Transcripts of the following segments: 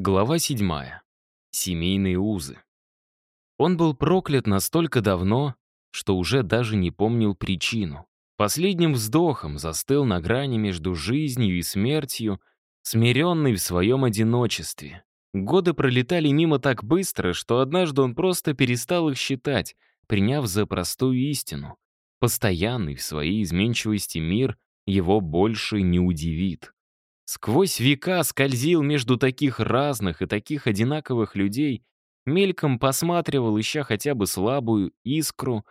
Глава седьмая. Семейные узы. Он был проклят настолько давно, что уже даже не помнил причину. Последним вздохом застыл на грани между жизнью и смертью, смиренный в своем одиночестве. Годы пролетали мимо так быстро, что однажды он просто перестал их считать, приняв за простую истину. Постоянный в своей изменчивости мир его больше не удивит. Сквозь века скользил между таких разных и таких одинаковых людей, мельком посматривал, ища хотя бы слабую искру,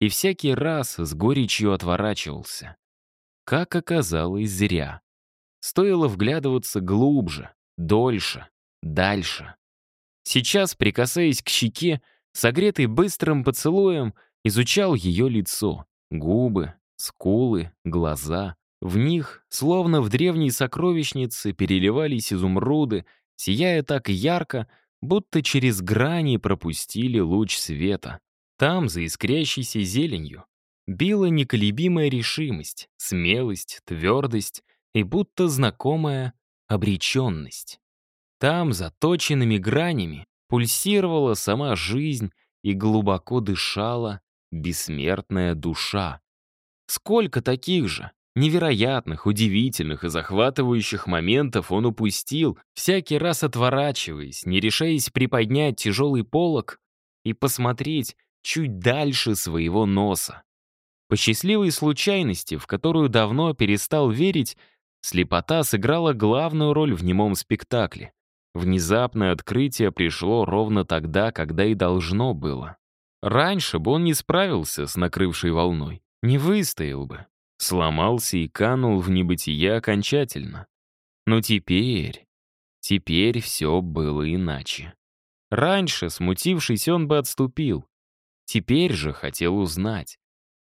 и всякий раз с горечью отворачивался. Как оказалось, зря. Стоило вглядываться глубже, дольше, дальше. Сейчас, прикасаясь к щеке, согретый быстрым поцелуем, изучал ее лицо, губы, скулы, глаза. В них, словно в древней сокровищнице, переливались изумруды, сияя так ярко, будто через грани пропустили луч света. Там, за искрящейся зеленью, била неколебимая решимость, смелость, твердость и будто знакомая обреченность. Там, за точенными гранями, пульсировала сама жизнь и глубоко дышала бессмертная душа. Сколько таких же, Невероятных, удивительных и захватывающих моментов он упустил, всякий раз отворачиваясь, не решаясь приподнять тяжелый полог и посмотреть чуть дальше своего носа. По счастливой случайности, в которую давно перестал верить, слепота сыграла главную роль в немом спектакле. Внезапное открытие пришло ровно тогда, когда и должно было. Раньше бы он не справился с накрывшей волной, не выстоял бы сломался и канул в небытие окончательно. Но теперь, теперь все было иначе. Раньше, смутившись, он бы отступил. Теперь же хотел узнать.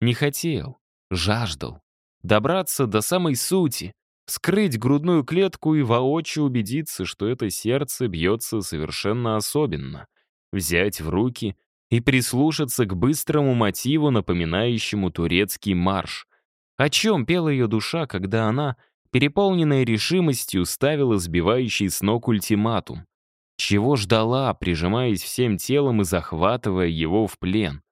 Не хотел, жаждал. Добраться до самой сути, скрыть грудную клетку и воочию убедиться, что это сердце бьется совершенно особенно. Взять в руки и прислушаться к быстрому мотиву, напоминающему турецкий марш. О чем пела ее душа, когда она, переполненная решимостью, ставила сбивающий с ног ультиматум? Чего ждала, прижимаясь всем телом и захватывая его в плен?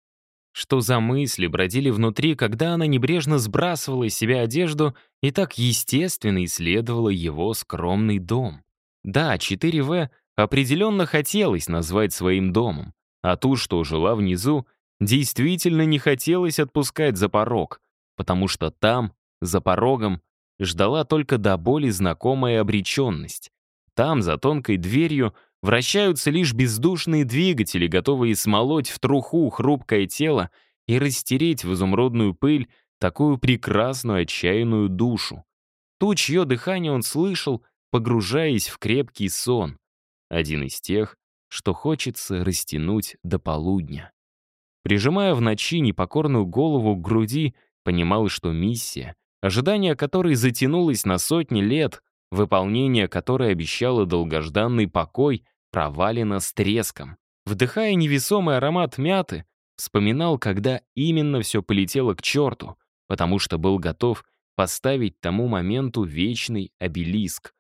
Что за мысли бродили внутри, когда она небрежно сбрасывала из себя одежду и так естественно исследовала его скромный дом? Да, 4В определенно хотелось назвать своим домом, а ту, что жила внизу, действительно не хотелось отпускать за порог — потому что там, за порогом, ждала только до боли знакомая обреченность. Там, за тонкой дверью, вращаются лишь бездушные двигатели, готовые смолоть в труху хрупкое тело и растереть в изумрудную пыль такую прекрасную отчаянную душу. Ту, чье дыхание он слышал, погружаясь в крепкий сон. Один из тех, что хочется растянуть до полудня. Прижимая в ночи непокорную голову к груди, Понимал, что миссия, ожидание которой затянулось на сотни лет, выполнение которой обещало долгожданный покой, провалено с треском. Вдыхая невесомый аромат мяты, вспоминал, когда именно все полетело к черту, потому что был готов поставить тому моменту вечный обелиск.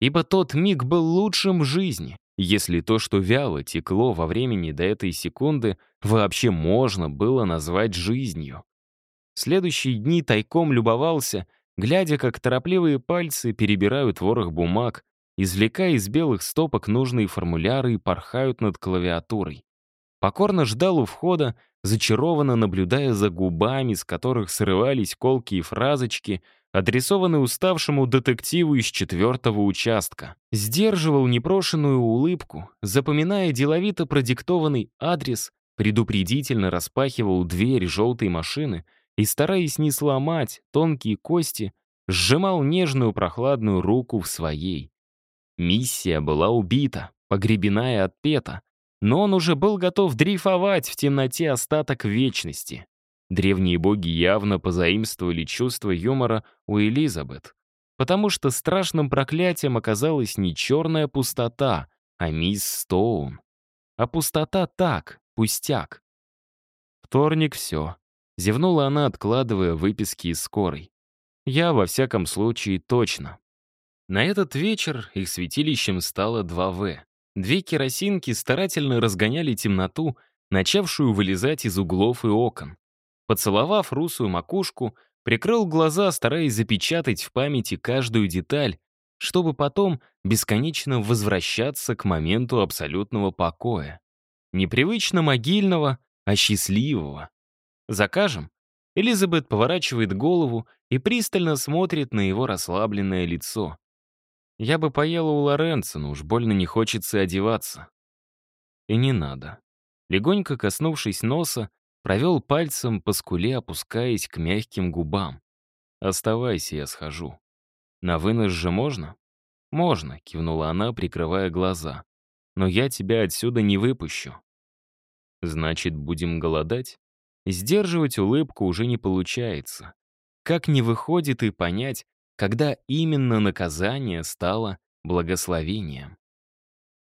Ибо тот миг был лучшим в жизни, если то, что вяло текло во времени до этой секунды, вообще можно было назвать жизнью. Следующие дни тайком любовался, глядя, как торопливые пальцы перебирают ворох бумаг, извлекая из белых стопок нужные формуляры и порхают над клавиатурой. Покорно ждал у входа, зачарованно наблюдая за губами, с которых срывались колкие фразочки, адресованные уставшему детективу из четвертого участка. Сдерживал непрошенную улыбку, запоминая деловито продиктованный адрес, предупредительно распахивал дверь желтой машины — и, стараясь не сломать тонкие кости, сжимал нежную прохладную руку в своей. Миссия была убита, погребена и отпета, но он уже был готов дрейфовать в темноте остаток вечности. Древние боги явно позаимствовали чувство юмора у Элизабет, потому что страшным проклятием оказалась не черная пустота, а мисс Стоун. А пустота так, пустяк. Вторник — все. Зевнула она, откладывая выписки из скорой. Я, во всяком случае, точно. На этот вечер их святилищем стало 2В. Две керосинки старательно разгоняли темноту, начавшую вылезать из углов и окон. Поцеловав русую макушку, прикрыл глаза, стараясь запечатать в памяти каждую деталь, чтобы потом бесконечно возвращаться к моменту абсолютного покоя. Непривычно могильного, а счастливого. «Закажем?» Элизабет поворачивает голову и пристально смотрит на его расслабленное лицо. «Я бы поела у Лоренцо, но уж больно не хочется одеваться». И не надо. Легонько коснувшись носа, провел пальцем по скуле, опускаясь к мягким губам. «Оставайся, я схожу». «На вынос же можно?» «Можно», — кивнула она, прикрывая глаза. «Но я тебя отсюда не выпущу». «Значит, будем голодать?» Сдерживать улыбку уже не получается. Как не выходит и понять, когда именно наказание стало благословением.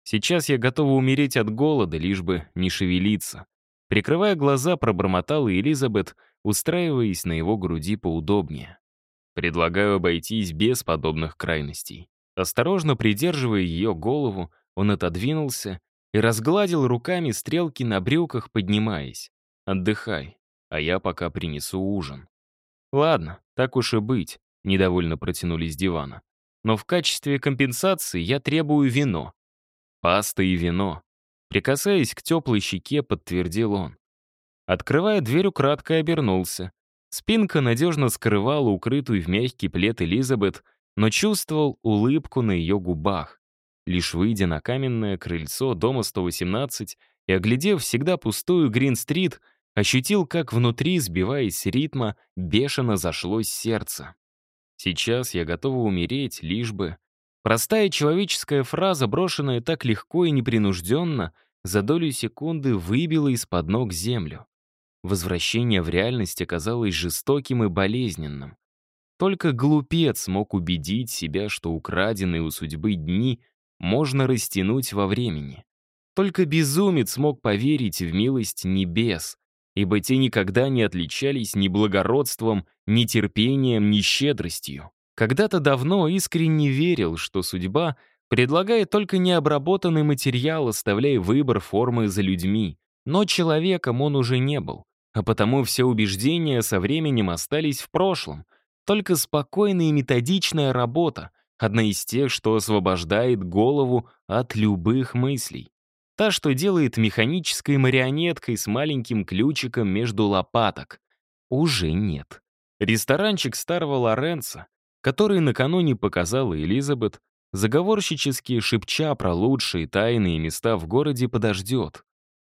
Сейчас я готова умереть от голода, лишь бы не шевелиться. Прикрывая глаза, пробормотала Элизабет, устраиваясь на его груди поудобнее. Предлагаю обойтись без подобных крайностей. Осторожно придерживая ее голову, он отодвинулся и разгладил руками стрелки на брюках, поднимаясь. «Отдыхай, а я пока принесу ужин». «Ладно, так уж и быть», — недовольно протянули с дивана. «Но в качестве компенсации я требую вино». «Паста и вино», — прикасаясь к теплой щеке, подтвердил он. Открывая дверь, украдкой обернулся. Спинка надежно скрывала укрытую в мягкий плед Элизабет, но чувствовал улыбку на ее губах. Лишь выйдя на каменное крыльцо дома 118 и оглядев всегда пустую Грин-стрит, ощутил, как внутри, сбиваясь с ритма, бешено зашлось сердце. Сейчас я готова умереть, лишь бы... Простая человеческая фраза, брошенная так легко и непринужденно, за долю секунды выбила из-под ног землю. Возвращение в реальность оказалось жестоким и болезненным. Только глупец мог убедить себя, что украденные у судьбы дни можно растянуть во времени. Только безумец мог поверить в милость небес, ибо те никогда не отличались ни благородством, ни терпением, ни щедростью. Когда-то давно искренне верил, что судьба предлагает только необработанный материал, оставляя выбор формы за людьми. Но человеком он уже не был, а потому все убеждения со временем остались в прошлом. Только спокойная и методичная работа, одна из тех, что освобождает голову от любых мыслей. Та, что делает механической марионеткой с маленьким ключиком между лопаток. Уже нет. Ресторанчик старого Лоренца, который накануне показала Элизабет, заговорщически шепча про лучшие тайные места в городе, подождет.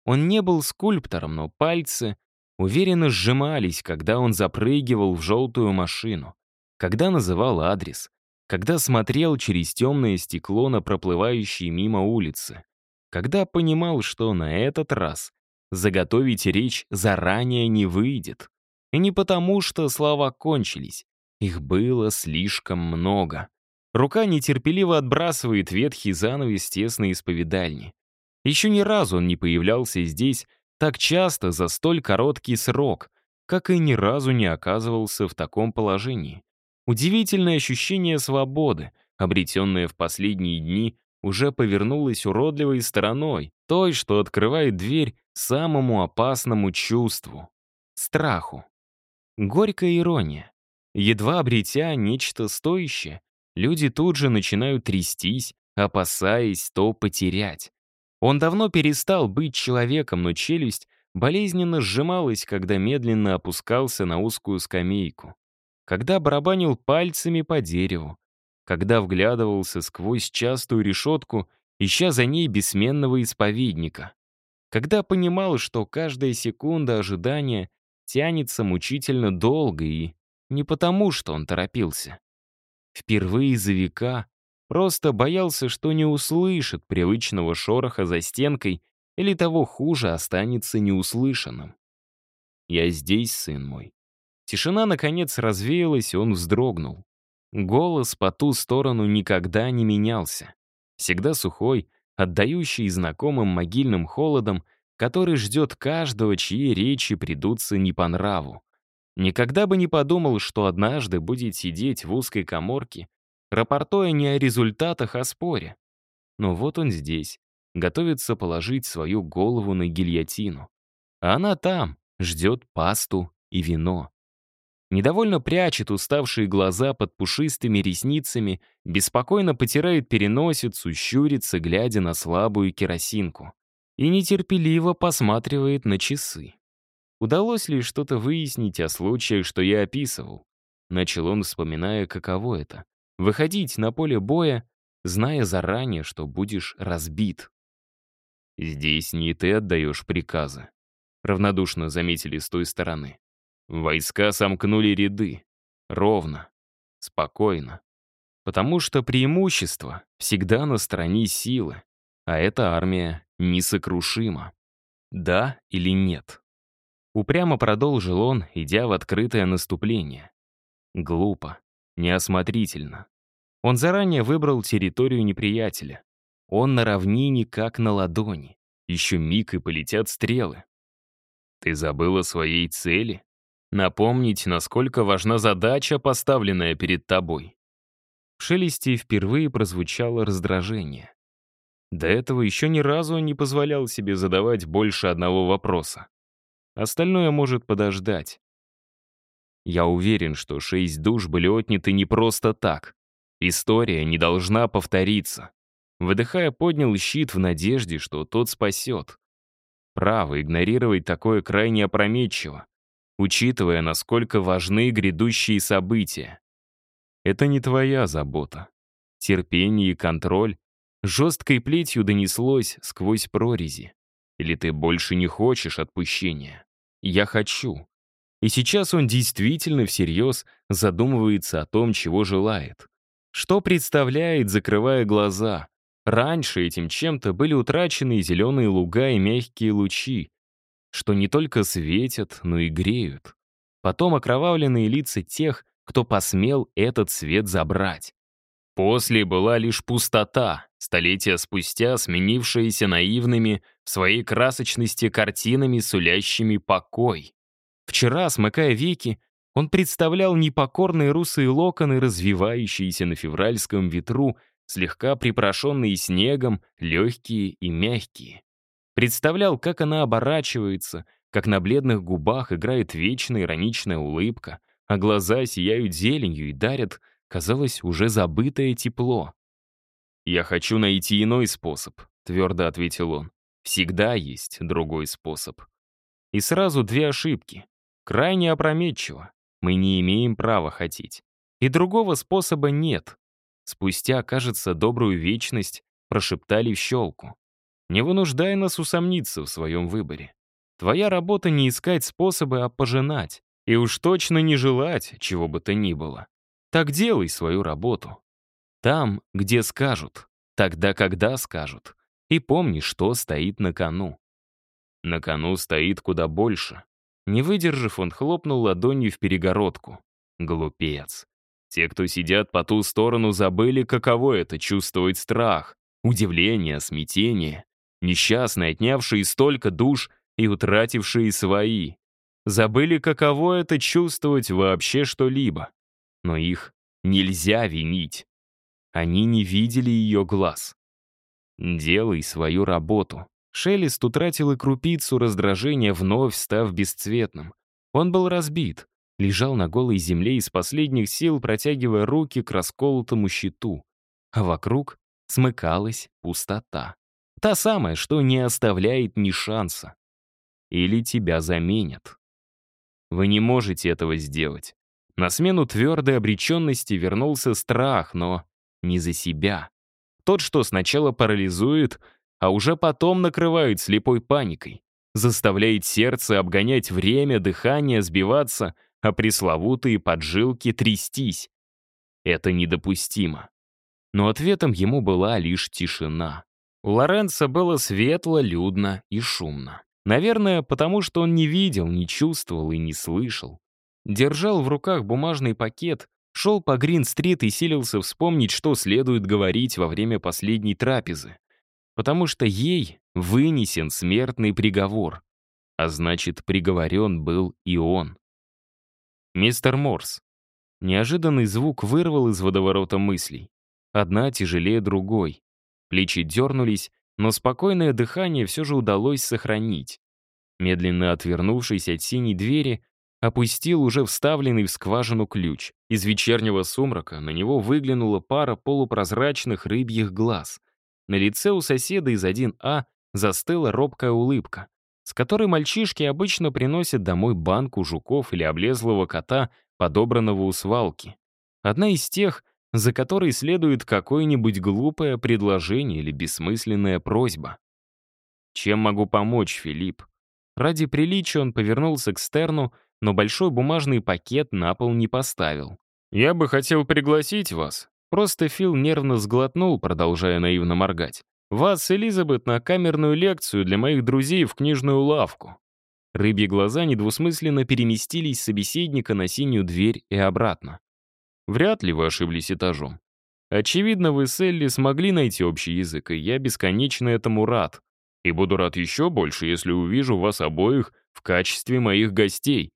Он не был скульптором, но пальцы уверенно сжимались, когда он запрыгивал в желтую машину, когда называл адрес, когда смотрел через темное стекло на проплывающие мимо улицы когда понимал, что на этот раз заготовить речь заранее не выйдет. И не потому, что слова кончились. Их было слишком много. Рука нетерпеливо отбрасывает ветхий занавес тесной исповедальни. Еще ни разу он не появлялся здесь так часто за столь короткий срок, как и ни разу не оказывался в таком положении. Удивительное ощущение свободы, обретенное в последние дни уже повернулась уродливой стороной, той, что открывает дверь самому опасному чувству — страху. Горькая ирония. Едва обретя нечто стоящее, люди тут же начинают трястись, опасаясь то потерять. Он давно перестал быть человеком, но челюсть болезненно сжималась, когда медленно опускался на узкую скамейку, когда барабанил пальцами по дереву, когда вглядывался сквозь частую решетку, ища за ней бессменного исповедника. Когда понимал, что каждая секунда ожидания тянется мучительно долго и не потому, что он торопился. Впервые за века просто боялся, что не услышит привычного шороха за стенкой или того хуже останется неуслышанным. «Я здесь, сын мой». Тишина, наконец, развеялась, и он вздрогнул. Голос по ту сторону никогда не менялся. Всегда сухой, отдающий знакомым могильным холодом, который ждет каждого, чьи речи придутся не по нраву. Никогда бы не подумал, что однажды будет сидеть в узкой коморке рапортуя не о результатах, а споре. Но вот он здесь, готовится положить свою голову на гильотину. А она там, ждет пасту и вино. Недовольно прячет уставшие глаза под пушистыми ресницами, беспокойно потирает переносицу, щурится, глядя на слабую керосинку. И нетерпеливо посматривает на часы. Удалось ли что-то выяснить о случаях, что я описывал? Начал он, вспоминая, каково это. Выходить на поле боя, зная заранее, что будешь разбит. «Здесь не ты отдаешь приказы», — равнодушно заметили с той стороны. Войска сомкнули ряды. Ровно. Спокойно. Потому что преимущество всегда на стороне силы, а эта армия несокрушима. Да или нет? Упрямо продолжил он, идя в открытое наступление. Глупо, неосмотрительно. Он заранее выбрал территорию неприятеля. Он на равнине, как на ладони. Еще миг и полетят стрелы. Ты забыла своей цели? Напомнить, насколько важна задача, поставленная перед тобой. В шелесте впервые прозвучало раздражение. До этого еще ни разу не позволял себе задавать больше одного вопроса. Остальное может подождать. Я уверен, что шесть душ были отняты не просто так. История не должна повториться. Выдыхая, поднял щит в надежде, что тот спасет. Право, игнорировать такое крайне опрометчиво учитывая, насколько важны грядущие события. Это не твоя забота. Терпение и контроль жесткой плетью донеслось сквозь прорези. Или ты больше не хочешь отпущения? Я хочу. И сейчас он действительно всерьез задумывается о том, чего желает. Что представляет, закрывая глаза? Раньше этим чем-то были утрачены зеленые луга и мягкие лучи, что не только светят, но и греют. Потом окровавленные лица тех, кто посмел этот свет забрать. После была лишь пустота, столетия спустя сменившаяся наивными в своей красочности картинами, сулящими покой. Вчера, смыкая веки, он представлял непокорные русые локоны, развивающиеся на февральском ветру, слегка припорошенные снегом, легкие и мягкие. Представлял, как она оборачивается, как на бледных губах играет вечная ироничная улыбка, а глаза сияют зеленью и дарят, казалось, уже забытое тепло. «Я хочу найти иной способ», — твердо ответил он. «Всегда есть другой способ». И сразу две ошибки. Крайне опрометчиво. Мы не имеем права хотеть. И другого способа нет. Спустя, кажется, добрую вечность прошептали в щелку. Не вынуждай нас усомниться в своем выборе. Твоя работа не искать способы, а пожинать. И уж точно не желать, чего бы то ни было. Так делай свою работу. Там, где скажут, тогда, когда скажут. И помни, что стоит на кону. На кону стоит куда больше. Не выдержав, он хлопнул ладонью в перегородку. Глупец. Те, кто сидят по ту сторону, забыли, каково это — чувствовать страх, удивление, смятение. Несчастные, отнявшие столько душ и утратившие свои. Забыли, каково это чувствовать вообще что-либо. Но их нельзя винить. Они не видели ее глаз. «Делай свою работу». Шелест утратил и крупицу раздражения, вновь став бесцветным. Он был разбит, лежал на голой земле из последних сил, протягивая руки к расколотому щиту. А вокруг смыкалась пустота. Та самая, что не оставляет ни шанса. Или тебя заменят. Вы не можете этого сделать. На смену твердой обреченности вернулся страх, но не за себя. Тот, что сначала парализует, а уже потом накрывает слепой паникой, заставляет сердце обгонять время, дыхание, сбиваться, а пресловутые поджилки трястись. Это недопустимо. Но ответом ему была лишь тишина. У Лоренца было светло, людно и шумно. Наверное, потому что он не видел, не чувствовал и не слышал. Держал в руках бумажный пакет, шел по Грин-стрит и силился вспомнить, что следует говорить во время последней трапезы. Потому что ей вынесен смертный приговор. А значит, приговорен был и он. «Мистер Морс». Неожиданный звук вырвал из водоворота мыслей. Одна тяжелее другой. Плечи дернулись, но спокойное дыхание все же удалось сохранить. Медленно отвернувшись от синей двери, опустил уже вставленный в скважину ключ. Из вечернего сумрака на него выглянула пара полупрозрачных рыбьих глаз. На лице у соседа из 1А застыла робкая улыбка, с которой мальчишки обычно приносят домой банку жуков или облезлого кота, подобранного у свалки. Одна из тех, за которой следует какое-нибудь глупое предложение или бессмысленная просьба. «Чем могу помочь, Филипп?» Ради приличия он повернулся к Стерну, но большой бумажный пакет на пол не поставил. «Я бы хотел пригласить вас». Просто Фил нервно сглотнул, продолжая наивно моргать. «Вас Элизабет на камерную лекцию для моих друзей в книжную лавку». Рыбьи глаза недвусмысленно переместились с собеседника на синюю дверь и обратно. Вряд ли вы ошиблись этажом. Очевидно, вы с Элли смогли найти общий язык, и я бесконечно этому рад. И буду рад еще больше, если увижу вас обоих в качестве моих гостей.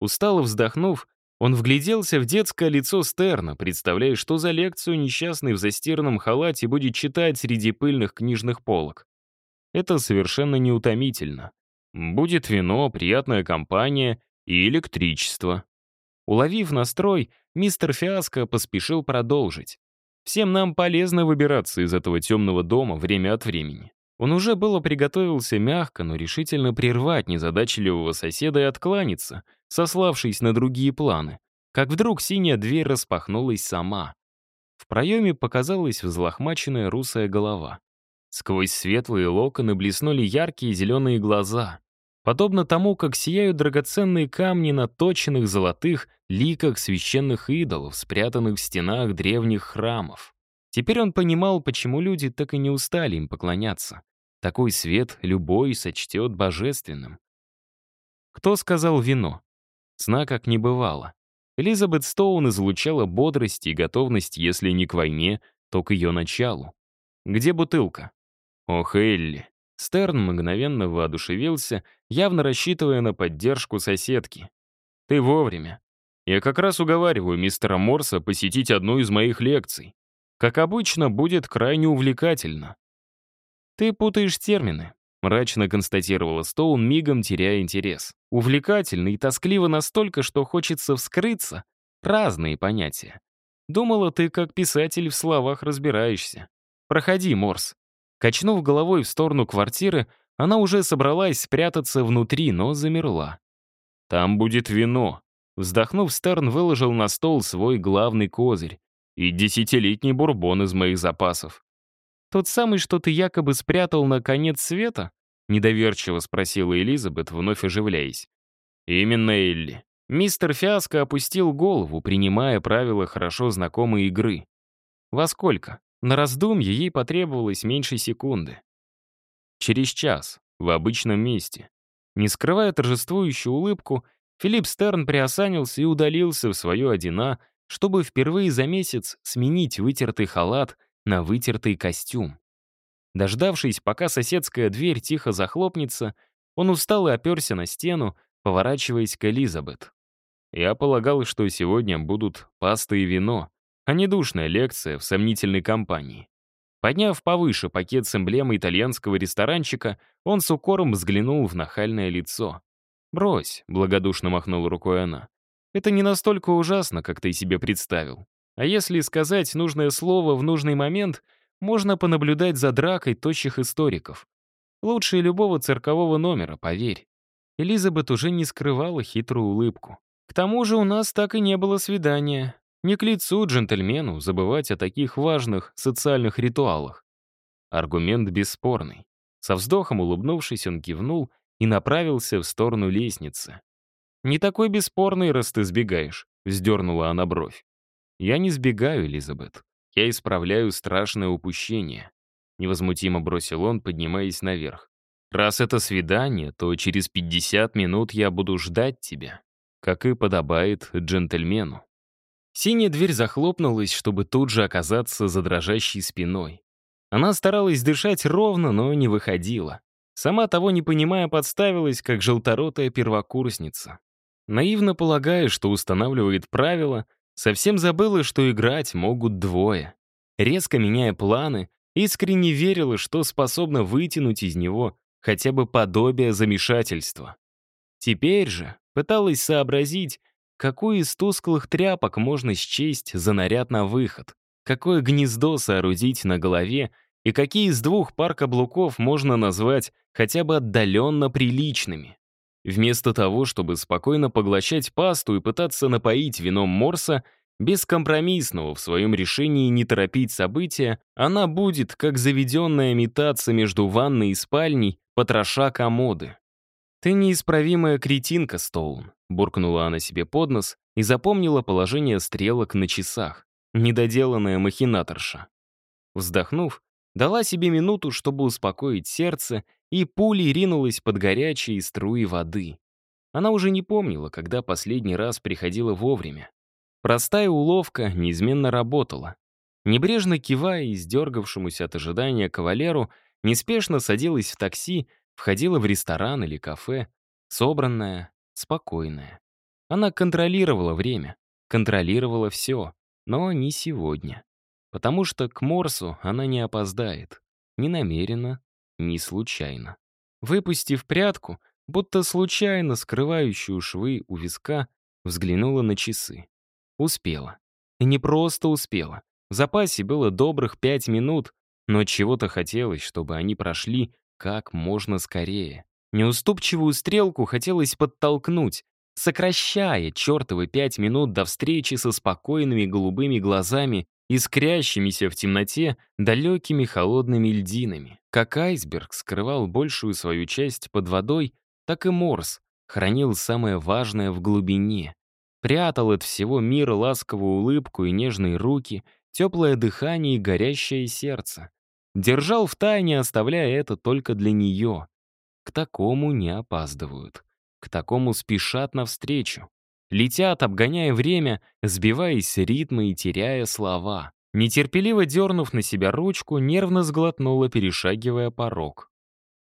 Устало вздохнув, он вгляделся в детское лицо Стерна, представляя, что за лекцию несчастный в застиранном халате будет читать среди пыльных книжных полок. Это совершенно неутомительно. Будет вино, приятная компания и электричество. Уловив настрой, мистер Фиаско поспешил продолжить. Всем нам полезно выбираться из этого темного дома время от времени. Он уже было приготовился мягко, но решительно прервать незадачливого соседа и откланяться, сославшись на другие планы, как вдруг синяя дверь распахнулась сама. В проеме показалась взлохмаченная русая голова. Сквозь светлые локоны блеснули яркие зеленые глаза, подобно тому, как сияют драгоценные камни на точенных золотых ликах священных идолов, спрятанных в стенах древних храмов. Теперь он понимал, почему люди так и не устали им поклоняться. Такой свет любой сочтет божественным. Кто сказал вино? Сна как не бывало. Элизабет Стоун излучала бодрость и готовность, если не к войне, то к ее началу. Где бутылка? Ох, Элли. Стерн мгновенно воодушевился, явно рассчитывая на поддержку соседки. «Ты вовремя. Я как раз уговариваю мистера Морса посетить одну из моих лекций. Как обычно, будет крайне увлекательно. «Ты путаешь термины», — мрачно констатировала Стоун, мигом теряя интерес. «Увлекательно и тоскливо настолько, что хочется вскрыться. Разные понятия. Думала, ты как писатель в словах разбираешься. Проходи, Морс». Качнув головой в сторону квартиры, она уже собралась спрятаться внутри, но замерла. «Там будет вино», Вздохнув, Стерн выложил на стол свой главный козырь и десятилетний бурбон из моих запасов. «Тот самый, что ты якобы спрятал на конец света?» — недоверчиво спросила Элизабет, вновь оживляясь. «Именно Элли». Мистер Фиаско опустил голову, принимая правила хорошо знакомой игры. Во сколько? На раздумье ей потребовалось меньше секунды. Через час, в обычном месте. Не скрывая торжествующую улыбку, Филипп Стерн приосанился и удалился в свое одина, чтобы впервые за месяц сменить вытертый халат на вытертый костюм. Дождавшись, пока соседская дверь тихо захлопнется, он устал и оперся на стену, поворачиваясь к Элизабет. Я полагал, что сегодня будут паста и вино, а не душная лекция в сомнительной компании. Подняв повыше пакет с эмблемой итальянского ресторанчика, он с укором взглянул в нахальное лицо. «Брось», — благодушно махнула рукой она. «Это не настолько ужасно, как ты себе представил. А если сказать нужное слово в нужный момент, можно понаблюдать за дракой тощих историков. Лучше любого циркового номера, поверь». Элизабет уже не скрывала хитрую улыбку. «К тому же у нас так и не было свидания. Не к лицу джентльмену забывать о таких важных социальных ритуалах». Аргумент бесспорный. Со вздохом улыбнувшись, он кивнул — и направился в сторону лестницы. «Не такой бесспорный, раз ты сбегаешь», — вздернула она бровь. «Я не сбегаю, Элизабет. Я исправляю страшное упущение», — невозмутимо бросил он, поднимаясь наверх. «Раз это свидание, то через 50 минут я буду ждать тебя, как и подобает джентльмену». Синяя дверь захлопнулась, чтобы тут же оказаться за дрожащей спиной. Она старалась дышать ровно, но не выходила. Сама того не понимая, подставилась, как желторотая первокурсница. Наивно полагая, что устанавливает правила, Совсем забыла, что играть могут двое. Резко меняя планы, искренне верила, что способна вытянуть из него хотя бы подобие замешательства. Теперь же пыталась сообразить, какую из тусклых тряпок можно счесть за наряд на выход, какое гнездо соорудить на голове и какие из двух пар каблуков можно назвать хотя бы отдаленно приличными. Вместо того, чтобы спокойно поглощать пасту и пытаться напоить вином Морса, бескомпромиссного в своем решении не торопить события, она будет, как заведенная, метаться между ванной и спальней, потроша комоды. «Ты неисправимая кретинка, Стоун», — буркнула она себе под нос и запомнила положение стрелок на часах. Недоделанная махинаторша. Вздохнув, дала себе минуту, чтобы успокоить сердце, и пулей ринулась под горячие струи воды. Она уже не помнила, когда последний раз приходила вовремя. Простая уловка неизменно работала. Небрежно кивая издергавшемуся от ожидания кавалеру, неспешно садилась в такси, входила в ресторан или кафе, собранная, спокойная. Она контролировала время, контролировала все, но не сегодня. Потому что к Морсу она не опоздает. Ни намеренно, ни случайно. Выпустив прядку, будто случайно скрывающую швы у виска, взглянула на часы. Успела. И не просто успела. В запасе было добрых пять минут, но чего-то хотелось, чтобы они прошли как можно скорее. Неуступчивую стрелку хотелось подтолкнуть, сокращая чертовы пять минут до встречи со спокойными голубыми глазами, искрящимися в темноте далекими холодными льдинами. Как айсберг скрывал большую свою часть под водой, так и Морс хранил самое важное в глубине. Прятал от всего мира ласковую улыбку и нежные руки, теплое дыхание и горящее сердце. Держал в тайне, оставляя это только для нее. К такому не опаздывают. К такому спешат навстречу. Летят, обгоняя время, сбиваясь с ритма и теряя слова. Нетерпеливо дернув на себя ручку, нервно сглотнула, перешагивая порог.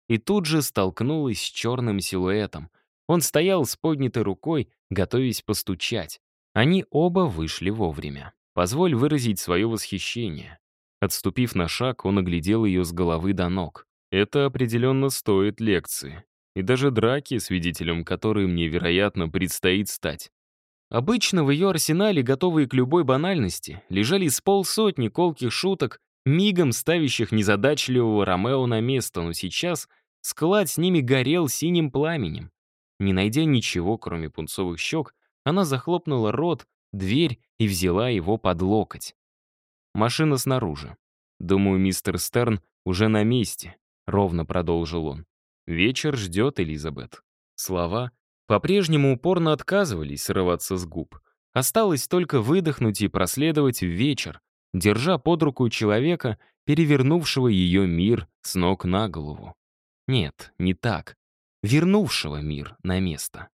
И тут же столкнулась с черным силуэтом. Он стоял с поднятой рукой, готовясь постучать. Они оба вышли вовремя. Позволь выразить свое восхищение. Отступив на шаг, он оглядел ее с головы до ног. Это определенно стоит лекции. И даже драки, свидетелем которой мне, вероятно, предстоит стать. Обычно в ее арсенале, готовые к любой банальности, лежали с полсотни колких шуток, мигом ставящих незадачливого Ромео на место, но сейчас склад с ними горел синим пламенем. Не найдя ничего, кроме пунцовых щек, она захлопнула рот, дверь и взяла его под локоть. Машина снаружи. Думаю, мистер Стерн уже на месте, ровно продолжил он. Вечер ждет Элизабет. Слова по-прежнему упорно отказывались срываться с губ. Осталось только выдохнуть и проследовать в вечер, держа под руку человека, перевернувшего ее мир с ног на голову. Нет, не так. Вернувшего мир на место.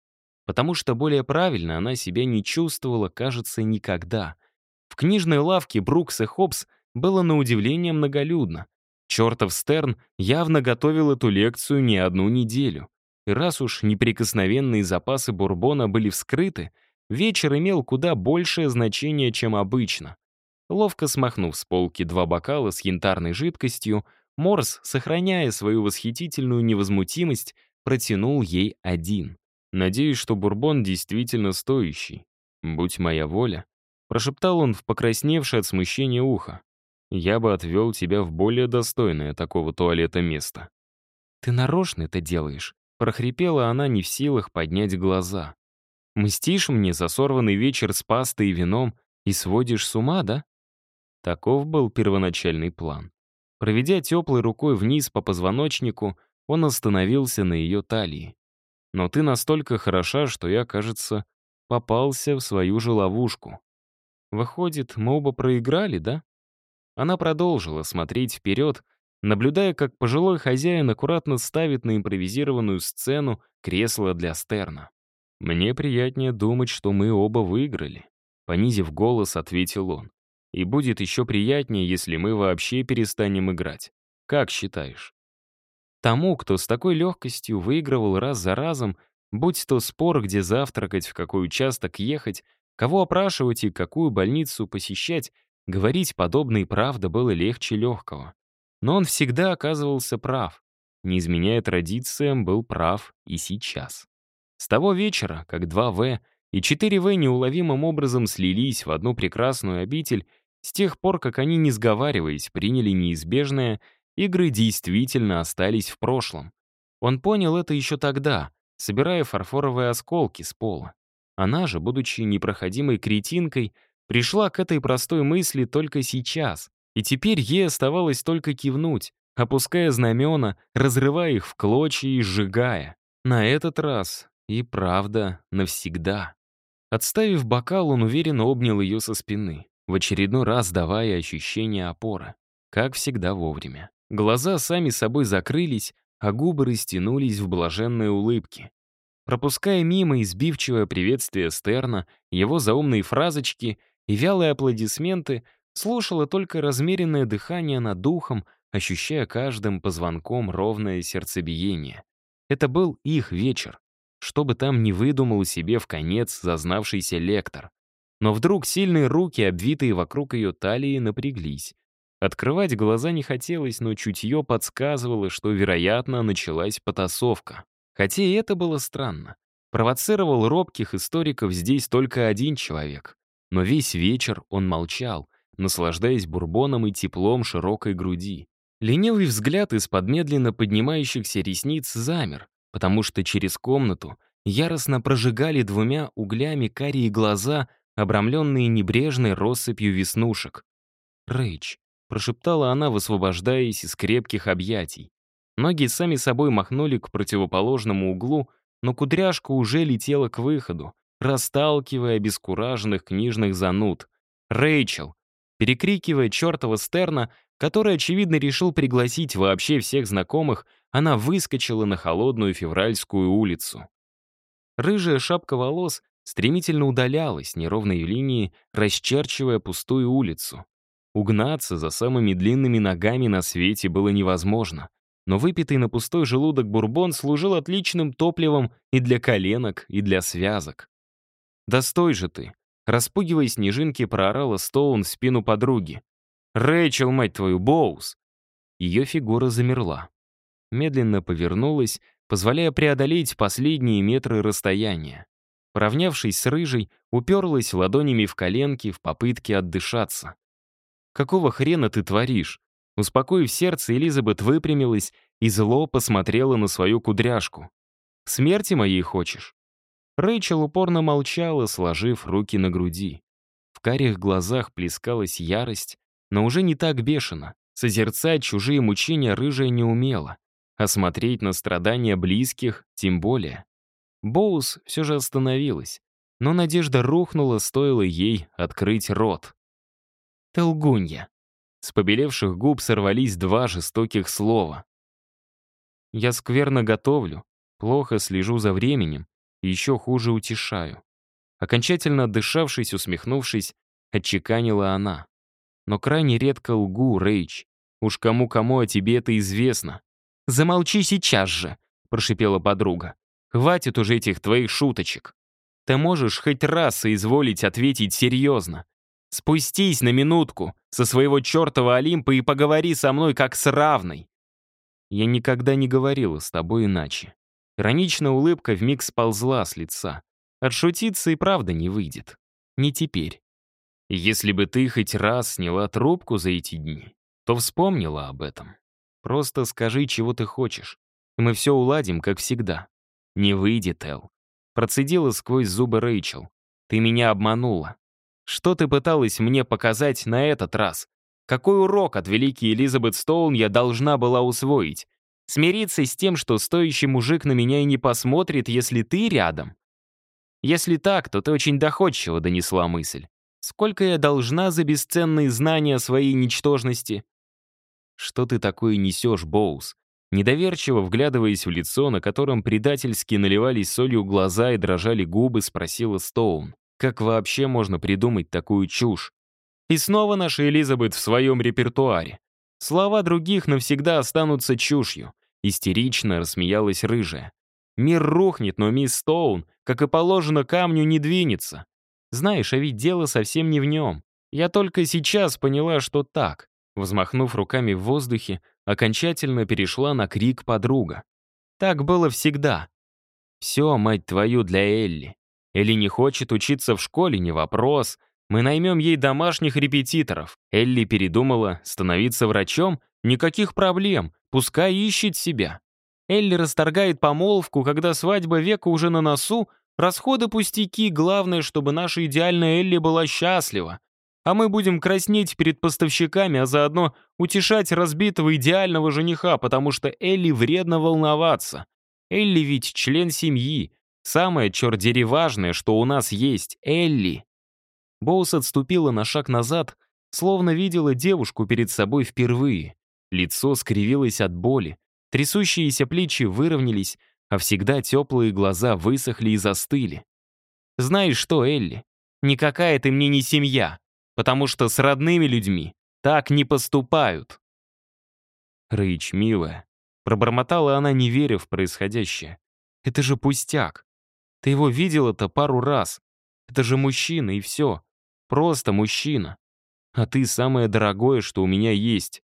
Потому что более правильно она себя не чувствовала, кажется, никогда. В книжной лавке Брукс и Хоббс было на удивление многолюдно. Чертов Стерн явно готовил эту лекцию не одну неделю. И раз уж неприкосновенные запасы бурбона были вскрыты, вечер имел куда большее значение, чем обычно. Ловко смахнув с полки два бокала с янтарной жидкостью, Морс, сохраняя свою восхитительную невозмутимость, протянул ей один. Надеюсь, что бурбон действительно стоящий. Будь моя воля. Прошептал он в покрасневшее от смущения ухо. Я бы отвел тебя в более достойное такого туалета место. Ты нарочно это делаешь? Прохрипела она не в силах поднять глаза. «Мстишь мне за сорванный вечер с пастой и вином и сводишь с ума, да?» Таков был первоначальный план. Проведя теплой рукой вниз по позвоночнику, он остановился на ее талии. «Но ты настолько хороша, что я, кажется, попался в свою же ловушку. Выходит, мы оба проиграли, да?» Она продолжила смотреть вперед, наблюдая, как пожилой хозяин аккуратно ставит на импровизированную сцену кресло для Стерна. «Мне приятнее думать, что мы оба выиграли», — понизив голос, ответил он. «И будет еще приятнее, если мы вообще перестанем играть. Как считаешь?» Тому, кто с такой легкостью выигрывал раз за разом, будь то спор, где завтракать, в какой участок ехать, Кого опрашивать и какую больницу посещать, говорить подобное правда было легче легкого. Но он всегда оказывался прав. Не изменяя традициям, был прав и сейчас. С того вечера, как 2В и 4В неуловимым образом слились в одну прекрасную обитель, с тех пор, как они, не сговариваясь, приняли неизбежное, игры действительно остались в прошлом. Он понял это еще тогда, собирая фарфоровые осколки с пола. Она же, будучи непроходимой кретинкой, пришла к этой простой мысли только сейчас, и теперь ей оставалось только кивнуть, опуская знамена, разрывая их в клочья и сжигая. На этот раз и правда навсегда. Отставив бокал, он уверенно обнял ее со спины, в очередной раз давая ощущение опоры. Как всегда вовремя. Глаза сами собой закрылись, а губы растянулись в блаженной улыбке. Пропуская мимо избивчивое приветствие Стерна, его заумные фразочки и вялые аплодисменты, слушала только размеренное дыхание над духом, ощущая каждым позвонком ровное сердцебиение. Это был их вечер. Что бы там ни выдумал себе в конец зазнавшийся лектор. Но вдруг сильные руки, обвитые вокруг ее талии, напряглись. Открывать глаза не хотелось, но чутье подсказывало, что, вероятно, началась потасовка. Хотя и это было странно. Провоцировал робких историков здесь только один человек. Но весь вечер он молчал, наслаждаясь бурбоном и теплом широкой груди. Ленивый взгляд из-под медленно поднимающихся ресниц замер, потому что через комнату яростно прожигали двумя углями карие глаза, обрамленные небрежной россыпью веснушек. «Рэйч», — прошептала она, высвобождаясь из крепких объятий. Ноги сами собой махнули к противоположному углу, но кудряшка уже летела к выходу, расталкивая обескураженных книжных зануд. «Рэйчел!» Перекрикивая чертова Стерна, который, очевидно, решил пригласить вообще всех знакомых, она выскочила на холодную февральскую улицу. Рыжая шапка волос стремительно удалялась неровной линии, расчерчивая пустую улицу. Угнаться за самыми длинными ногами на свете было невозможно но выпитый на пустой желудок бурбон служил отличным топливом и для коленок, и для связок. «Да стой же ты!» Распугивая снежинки, проорала Стоун в спину подруги. «Рэйчел, мать твою, Боус!» Ее фигура замерла. Медленно повернулась, позволяя преодолеть последние метры расстояния. Поравнявшись с рыжей, уперлась ладонями в коленки в попытке отдышаться. «Какого хрена ты творишь?» Успокоив сердце, Элизабет выпрямилась и зло посмотрела на свою кудряшку. «Смерти моей хочешь?» Рэйчел упорно молчала, сложив руки на груди. В карих глазах плескалась ярость, но уже не так бешено. Созерцать чужие мучения рыжая не умела, а смотреть на страдания близких тем более. Боус все же остановилась, но надежда рухнула, стоило ей открыть рот. «Ты лгунья», с побелевших губ сорвались два жестоких слова. «Я скверно готовлю, плохо слежу за временем и еще хуже утешаю». Окончательно отдышавшись, усмехнувшись, отчеканила она. «Но крайне редко лгу, Рейч. Уж кому-кому о тебе это известно». «Замолчи сейчас же», — прошипела подруга. «Хватит уже этих твоих шуточек. Ты можешь хоть раз соизволить ответить серьезно. Спустись на минутку со своего чертова Олимпа и поговори со мной как с равной. Я никогда не говорила с тобой иначе. Ироничная улыбка вмиг сползла с лица. Отшутиться и правда не выйдет. Не теперь. Если бы ты хоть раз сняла трубку за эти дни, то вспомнила об этом. Просто скажи, чего ты хочешь, и мы все уладим, как всегда. Не выйдет, Эл. Процедила сквозь зубы Рэйчел. Ты меня обманула. Что ты пыталась мне показать на этот раз? Какой урок от великой Элизабет Стоун я должна была усвоить? Смириться с тем, что стоящий мужик на меня и не посмотрит, если ты рядом? Если так, то ты очень доходчиво донесла мысль. Сколько я должна за бесценные знания своей ничтожности? Что ты такое несешь, Боус? Недоверчиво вглядываясь в лицо, на котором предательски наливались солью глаза и дрожали губы, спросила Стоун. Как вообще можно придумать такую чушь? И снова наша Элизабет в своем репертуаре. Слова других навсегда останутся чушью. Истерично рассмеялась рыжая. Мир рухнет, но мисс Стоун, как и положено камню, не двинется. Знаешь, а ведь дело совсем не в нем. Я только сейчас поняла, что так. Взмахнув руками в воздухе, окончательно перешла на крик подруга. Так было всегда. Все, мать твою, для Элли. Элли не хочет учиться в школе, не вопрос. Мы наймем ей домашних репетиторов. Элли передумала становиться врачом? Никаких проблем, пускай ищет себя. Элли расторгает помолвку, когда свадьба века уже на носу, расходы пустяки, главное, чтобы наша идеальная Элли была счастлива. А мы будем краснеть перед поставщиками, а заодно утешать разбитого идеального жениха, потому что Элли вредно волноваться. Элли ведь член семьи. Самое, черт важное, что у нас есть — Элли. Боус отступила на шаг назад, словно видела девушку перед собой впервые. Лицо скривилось от боли, трясущиеся плечи выровнялись, а всегда теплые глаза высохли и застыли. «Знаешь что, Элли, никакая ты мне не семья, потому что с родными людьми так не поступают». «Рыч, милая», — пробормотала она, не веря в происходящее. «Это же пустяк. Ты его видела-то пару раз. Это же мужчина, и все. Просто мужчина. А ты самое дорогое, что у меня есть.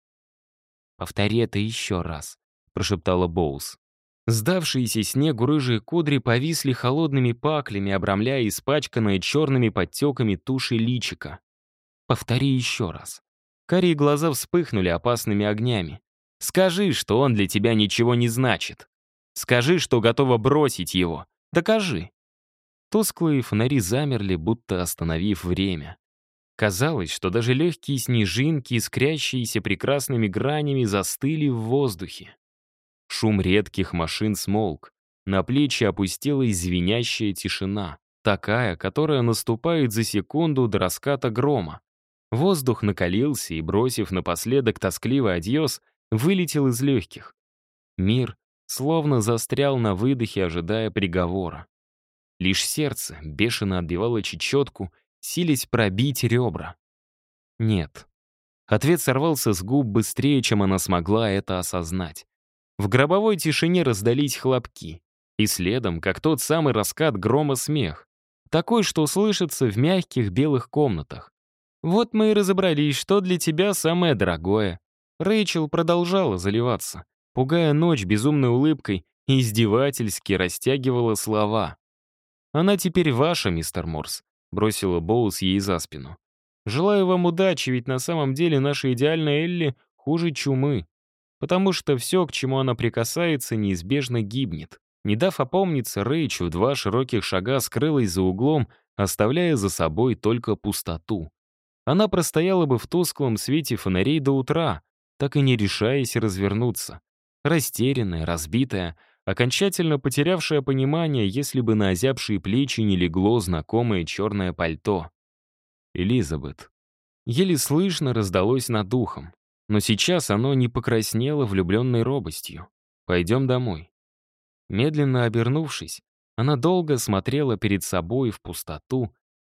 «Повтори это еще раз», — прошептала Боус. Сдавшиеся снегу рыжие кудри повисли холодными паклями, обрамляя испачканное черными подтеками туши личика. «Повтори еще раз». Карие глаза вспыхнули опасными огнями. «Скажи, что он для тебя ничего не значит. Скажи, что готова бросить его. Докажи». Тусклые фонари замерли, будто остановив время. Казалось, что даже легкие снежинки, искрящиеся прекрасными гранями, застыли в воздухе. Шум редких машин смолк. На плечи опустилась звенящая тишина, такая, которая наступает за секунду до раската грома. Воздух накалился и, бросив напоследок тоскливый адьос, вылетел из легких. Мир словно застрял на выдохе, ожидая приговора. Лишь сердце бешено отбивало чечетку сились пробить ребра. Нет. Ответ сорвался с губ быстрее, чем она смогла это осознать. В гробовой тишине раздались хлопки. И следом, как тот самый раскат грома смех. Такой, что слышится в мягких белых комнатах. Вот мы и разобрались, что для тебя самое дорогое. Рэйчел продолжала заливаться, пугая ночь безумной улыбкой и издевательски растягивала слова. «Она теперь ваша, мистер Морс. Бросила Боус ей за спину. «Желаю вам удачи, ведь на самом деле наша идеальная Элли хуже чумы. Потому что все, к чему она прикасается, неизбежно гибнет». Не дав опомниться, Рэйч в два широких шага скрылась за углом, оставляя за собой только пустоту. Она простояла бы в тусклом свете фонарей до утра, так и не решаясь развернуться. Растерянная, разбитая — окончательно потерявшая понимание, если бы на озябшие плечи не легло знакомое черное пальто. Элизабет. Еле слышно раздалось над духом, но сейчас оно не покраснело влюбленной робостью. «Пойдем домой». Медленно обернувшись, она долго смотрела перед собой в пустоту,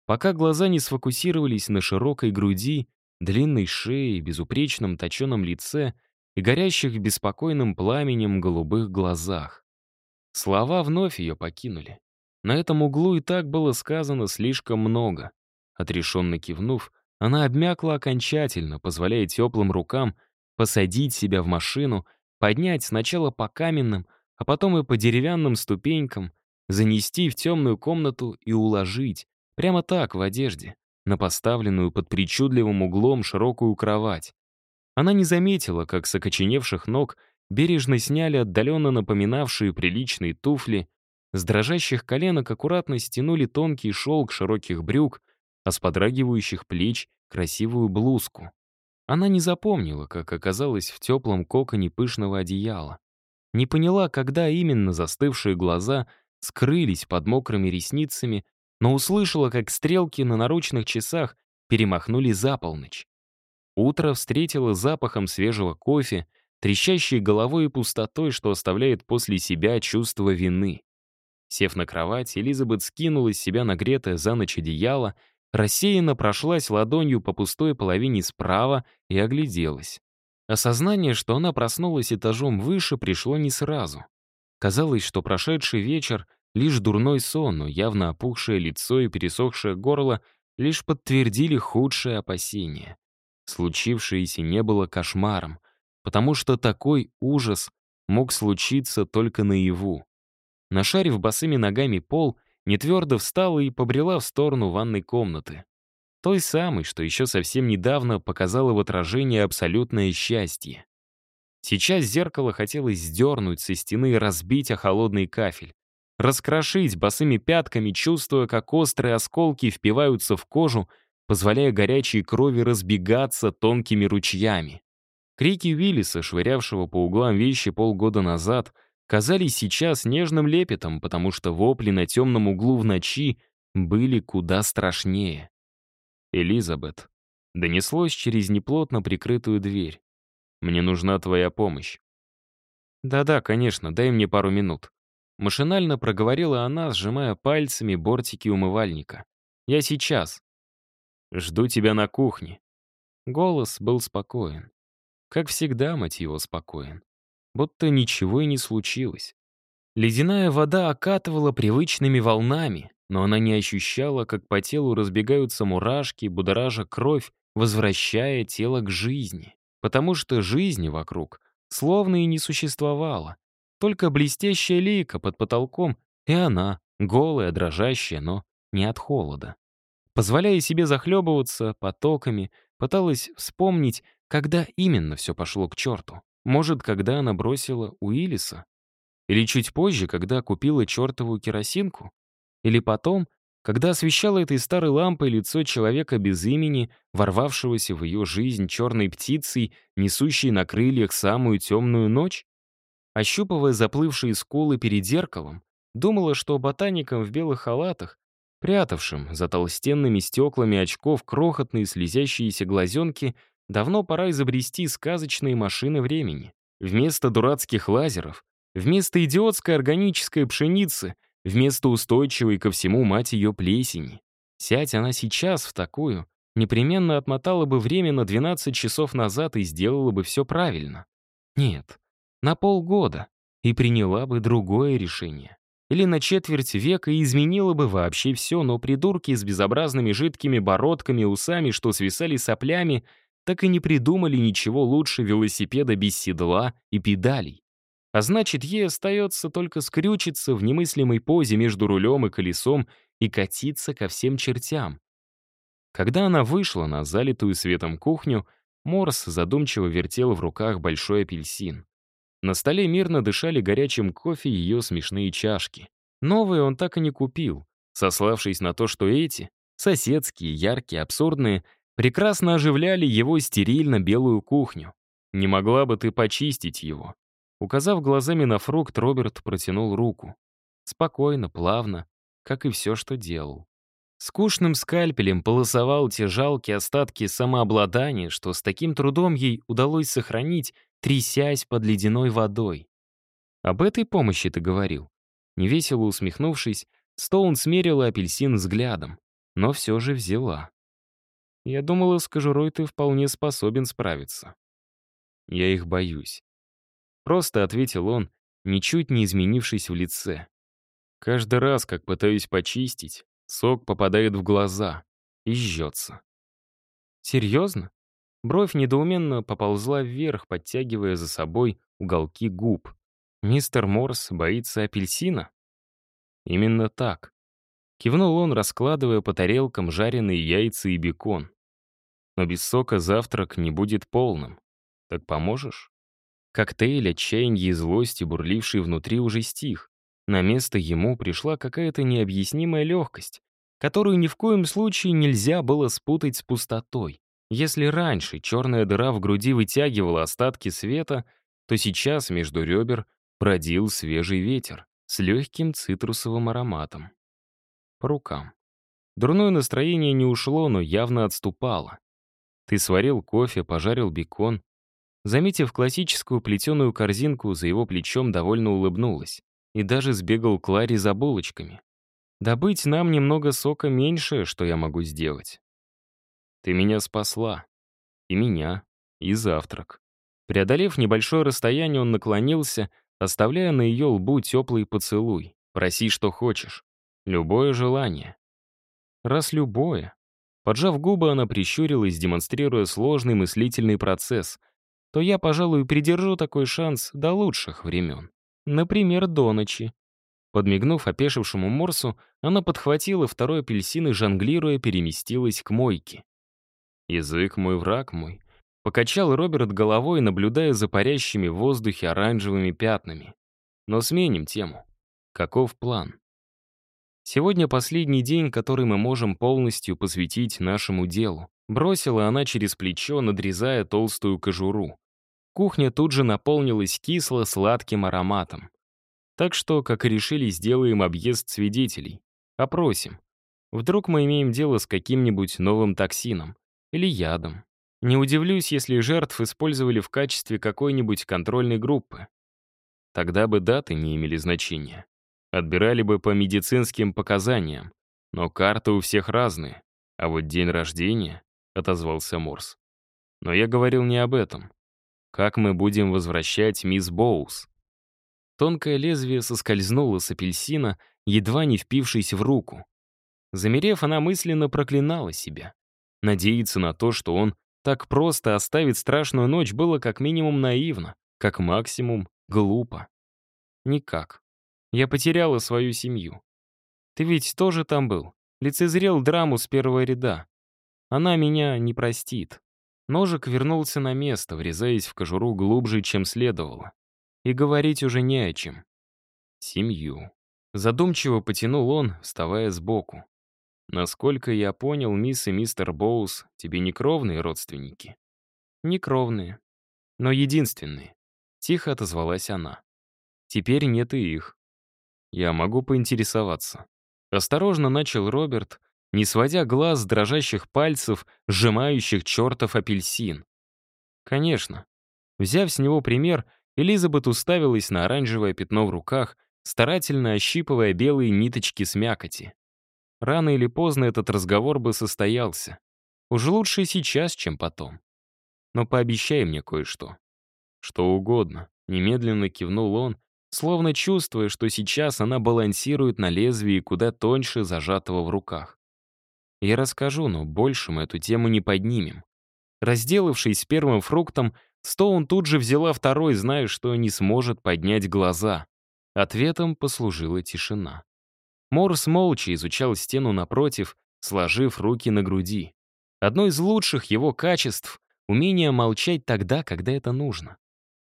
пока глаза не сфокусировались на широкой груди, длинной шее, безупречном точеном лице и горящих беспокойным пламенем голубых глазах. Слова вновь ее покинули. На этом углу и так было сказано слишком много. Отрешенно кивнув, она обмякла окончательно, позволяя теплым рукам посадить себя в машину, поднять сначала по каменным, а потом и по деревянным ступенькам, занести в темную комнату и уложить, прямо так, в одежде, на поставленную под причудливым углом широкую кровать. Она не заметила, как с окоченевших ног бережно сняли отдаленно напоминавшие приличные туфли, с дрожащих коленок аккуратно стянули тонкий шелк широких брюк, а с подрагивающих плеч — красивую блузку. Она не запомнила, как оказалась в теплом коконе пышного одеяла. Не поняла, когда именно застывшие глаза скрылись под мокрыми ресницами, но услышала, как стрелки на наручных часах перемахнули за полночь. Утро встретило запахом свежего кофе, трещащей головой и пустотой, что оставляет после себя чувство вины. Сев на кровать, Элизабет скинула с себя нагретое за ночь одеяло, рассеянно прошлась ладонью по пустой половине справа и огляделась. Осознание, что она проснулась этажом выше, пришло не сразу. Казалось, что прошедший вечер Лишь дурной сон, но явно опухшее лицо и пересохшее горло лишь подтвердили худшие опасения. Случившееся не было кошмаром, потому что такой ужас мог случиться только наяву. Нашарив босыми ногами пол, нетвердо встала и побрела в сторону ванной комнаты. Той самой, что еще совсем недавно показала в отражении абсолютное счастье. Сейчас зеркало хотелось сдернуть со стены и разбить о холодный кафель. Раскрошить босыми пятками, чувствуя, как острые осколки впиваются в кожу, позволяя горячей крови разбегаться тонкими ручьями. Крики Уиллиса, швырявшего по углам вещи полгода назад, казались сейчас нежным лепетом, потому что вопли на темном углу в ночи были куда страшнее. «Элизабет», донеслось через неплотно прикрытую дверь. «Мне нужна твоя помощь». «Да-да, конечно, дай мне пару минут». Машинально проговорила она, сжимая пальцами бортики умывальника. «Я сейчас». «Жду тебя на кухне». Голос был спокоен. Как всегда, мать его, спокоен. Будто ничего и не случилось. Ледяная вода окатывала привычными волнами, но она не ощущала, как по телу разбегаются мурашки, будоража кровь, возвращая тело к жизни. Потому что жизни вокруг словно и не существовало. Только блестящая лейка под потолком, и она, голая, дрожащая, но не от холода. Позволяя себе захлебываться потоками, пыталась вспомнить, когда именно все пошло к черту. Может, когда она бросила Уиллиса? Или чуть позже, когда купила чертову керосинку? Или потом, когда освещала этой старой лампой лицо человека без имени, ворвавшегося в ее жизнь черной птицей, несущей на крыльях самую темную ночь? Ощупывая заплывшие скулы перед зеркалом, думала, что ботаникам в белых халатах, прятавшим за толстенными стеклами очков крохотные слезящиеся глазенки, давно пора изобрести сказочные машины времени. Вместо дурацких лазеров, вместо идиотской органической пшеницы, вместо устойчивой ко всему мать ее плесени. Сядь она сейчас в такую, непременно отмотала бы время на 12 часов назад и сделала бы все правильно. Нет, на полгода, и приняла бы другое решение. Или на четверть века и изменила бы вообще все, но придурки с безобразными жидкими бородками, усами, что свисали соплями, так и не придумали ничего лучше велосипеда без седла и педалей. А значит, ей остается только скрючиться в немыслимой позе между рулем и колесом и катиться ко всем чертям. Когда она вышла на залитую светом кухню, Морс задумчиво вертел в руках большой апельсин. На столе мирно дышали горячим кофе ее смешные чашки. Новые он так и не купил, сославшись на то, что эти, соседские, яркие, абсурдные, прекрасно оживляли его стерильно-белую кухню. «Не могла бы ты почистить его?» Указав глазами на фрукт, Роберт протянул руку. Спокойно, плавно, как и все, что делал. Скучным скальпелем полосовал те жалкие остатки самообладания, что с таким трудом ей удалось сохранить трясясь под ледяной водой. «Об этой помощи ты говорил?» Невесело усмехнувшись, Стоун смерила апельсин взглядом, но все же взяла. «Я думала, с кожурой ты вполне способен справиться». «Я их боюсь». Просто ответил он, ничуть не изменившись в лице. Каждый раз, как пытаюсь почистить, сок попадает в глаза и жжется. «Серьезно?» Бровь недоуменно поползла вверх, подтягивая за собой уголки губ. «Мистер Морс боится апельсина?» «Именно так». Кивнул он, раскладывая по тарелкам жареные яйца и бекон. «Но без сока завтрак не будет полным. Так поможешь?» Коктейль отчаяния и злости, бурливший внутри, уже стих. На место ему пришла какая-то необъяснимая легкость, которую ни в коем случае нельзя было спутать с пустотой. Если раньше черная дыра в груди вытягивала остатки света, то сейчас между ребер бродил свежий ветер с легким цитрусовым ароматом. По рукам. Дурное настроение не ушло, но явно отступало. Ты сварил кофе, пожарил бекон. Заметив классическую плетеную корзинку, за его плечом довольно улыбнулась. И даже сбегал к Ларе за булочками. Добыть нам немного сока меньше, что я могу сделать. Ты меня спасла. И меня, и завтрак. Преодолев небольшое расстояние, он наклонился, оставляя на ее лбу теплый поцелуй. Проси, что хочешь. Любое желание. Раз любое. Поджав губы, она прищурилась, демонстрируя сложный мыслительный процесс, то я, пожалуй, придержу такой шанс до лучших времен. Например, до ночи. Подмигнув опешившему Морсу, она подхватила второй апельсин и, жонглируя, переместилась к мойке. «Язык мой, враг мой», — покачал Роберт головой, наблюдая за парящими в воздухе оранжевыми пятнами. «Но сменим тему. Каков план?» Сегодня последний день, который мы можем полностью посвятить нашему делу. Бросила она через плечо, надрезая толстую кожуру. Кухня тут же наполнилась кисло-сладким ароматом. Так что, как и решили, сделаем объезд свидетелей. Опросим. Вдруг мы имеем дело с каким-нибудь новым токсином или ядом. Не удивлюсь, если жертв использовали в качестве какой-нибудь контрольной группы. Тогда бы даты не имели значения. Отбирали бы по медицинским показаниям. Но карты у всех разные. А вот день рождения — отозвался Морс. «Но я говорил не об этом. Как мы будем возвращать мисс Боус?» Тонкое лезвие соскользнуло с апельсина, едва не впившись в руку. Замерев, она мысленно проклинала себя. Надеяться на то, что он так просто оставит страшную ночь, было как минимум наивно, как максимум глупо. Никак. Я потеряла свою семью. Ты ведь тоже там был. Лицезрел драму с первого ряда. Она меня не простит. Ножик вернулся на место, врезаясь в кожуру глубже, чем следовало. И говорить уже не о чем. Семью. Задумчиво потянул он, вставая сбоку. Насколько я понял, мисс и мистер Боус тебе не кровные родственники? Не кровные, но единственные. Тихо отозвалась она. Теперь нет и их. Я могу поинтересоваться. Осторожно начал Роберт, не сводя глаз с дрожащих пальцев, сжимающих чертов апельсин. Конечно. Взяв с него пример, Элизабет уставилась на оранжевое пятно в руках, старательно ощипывая белые ниточки с мякоти. Рано или поздно этот разговор бы состоялся. Уж лучше сейчас, чем потом. Но пообещай мне кое-что. Что угодно. Немедленно кивнул он, словно чувствуя, что сейчас она балансирует на лезвии куда тоньше зажатого в руках. Я расскажу, но больше мы эту тему не поднимем. Разделавшись первым фруктом, Стоун тут же взяла второй, зная, что не сможет поднять глаза. Ответом послужила тишина. Морс молча изучал стену напротив, сложив руки на груди. Одно из лучших его качеств — умение молчать тогда, когда это нужно.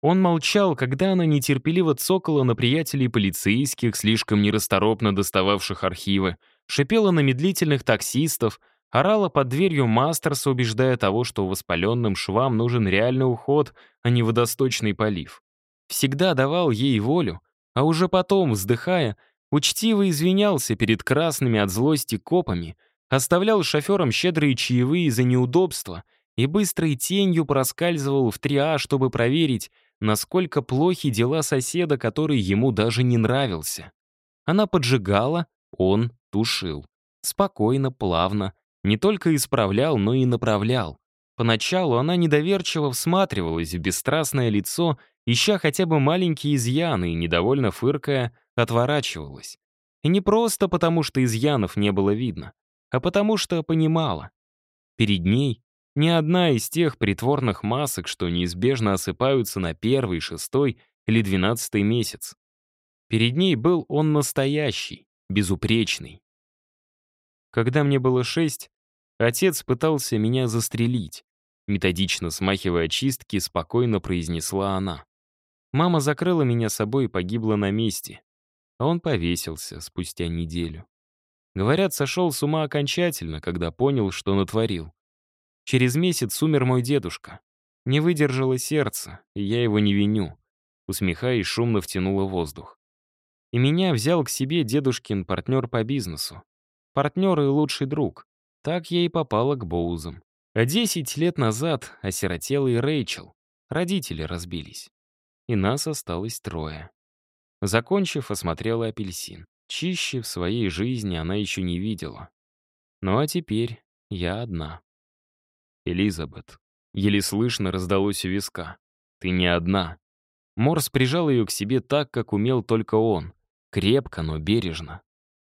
Он молчал, когда она нетерпеливо цокала на приятелей полицейских, слишком нерасторопно достававших архивы, шипела на медлительных таксистов, орала под дверью Мастерса, убеждая того, что воспаленным швам нужен реальный уход, а не водосточный полив. Всегда давал ей волю, а уже потом, вздыхая, учтиво извинялся перед красными от злости копами, оставлял шоферам щедрые чаевые за неудобства и быстрой тенью проскальзывал в 3А, чтобы проверить, насколько плохи дела соседа, который ему даже не нравился. Она поджигала, он тушил. Спокойно, плавно. Не только исправлял, но и направлял. Поначалу она недоверчиво всматривалась в бесстрастное лицо, ища хотя бы маленькие изъяны и, недовольно фыркая, отворачивалась. И не просто потому, что изъянов не было видно, а потому что понимала. Перед ней ни одна из тех притворных масок, что неизбежно осыпаются на первый, шестой или двенадцатый месяц. Перед ней был он настоящий, безупречный. Когда мне было шесть, отец пытался меня застрелить. Методично смахивая очистки, спокойно произнесла она. Мама закрыла меня собой и погибла на месте. А он повесился спустя неделю. Говорят, сошел с ума окончательно, когда понял, что натворил. Через месяц умер мой дедушка. Не выдержало сердце, и я его не виню. Усмехаясь, шумно втянула воздух. И меня взял к себе дедушкин партнер по бизнесу. Партнер и лучший друг. Так я и попала к Боузам. А десять лет назад осиротела и Рэйчел. Родители разбились. И нас осталось трое. Закончив, осмотрела апельсин. Чище в своей жизни она еще не видела. Ну а теперь я одна. «Элизабет». Еле слышно раздалось у виска. «Ты не одна». Морс прижал ее к себе так, как умел только он. Крепко, но бережно.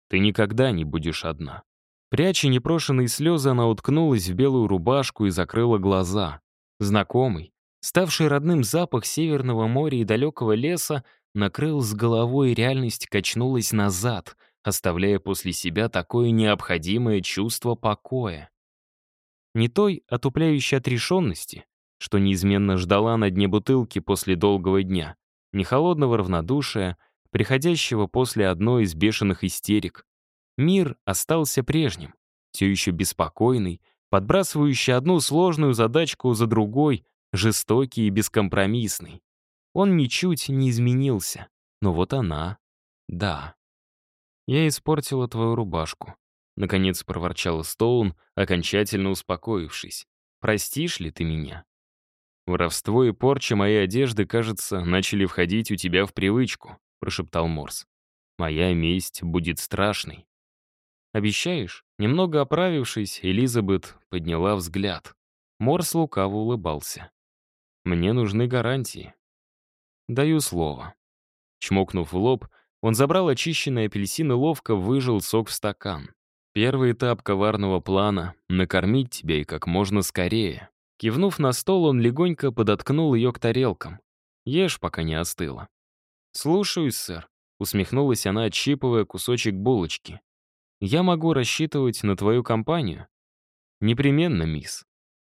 Ты никогда не будешь одна. Пряча непрошенные слезы, она уткнулась в белую рубашку и закрыла глаза. Знакомый, ставший родным запах Северного моря и далекого леса, накрыл с головой, и реальность качнулась назад, оставляя после себя такое необходимое чувство покоя. Не той отупляющей отрешенности, что неизменно ждала на дне бутылки после долгого дня, не холодного равнодушия, приходящего после одной из бешеных истерик. Мир остался прежним, все еще беспокойный, подбрасывающий одну сложную задачку за другой, жестокий и бескомпромиссный. Он ничуть не изменился, но вот она — да. «Я испортила твою рубашку», — наконец проворчала Стоун, окончательно успокоившись. «Простишь ли ты меня?» «Воровство и порча моей одежды, кажется, начали входить у тебя в привычку», — прошептал Морс. «Моя месть будет страшной». «Обещаешь?» Немного оправившись, Элизабет подняла взгляд. Морс лукаво улыбался. «Мне нужны гарантии». «Даю слово». Чмокнув в лоб, он забрал очищенный апельсин и ловко выжил сок в стакан. Первый этап коварного плана — накормить тебя и как можно скорее. Кивнув на стол, он легонько подоткнул ее к тарелкам. Ешь, пока не остыла. «Слушаюсь, сэр», — усмехнулась она, отщипывая кусочек булочки. «Я могу рассчитывать на твою компанию?» «Непременно, мисс».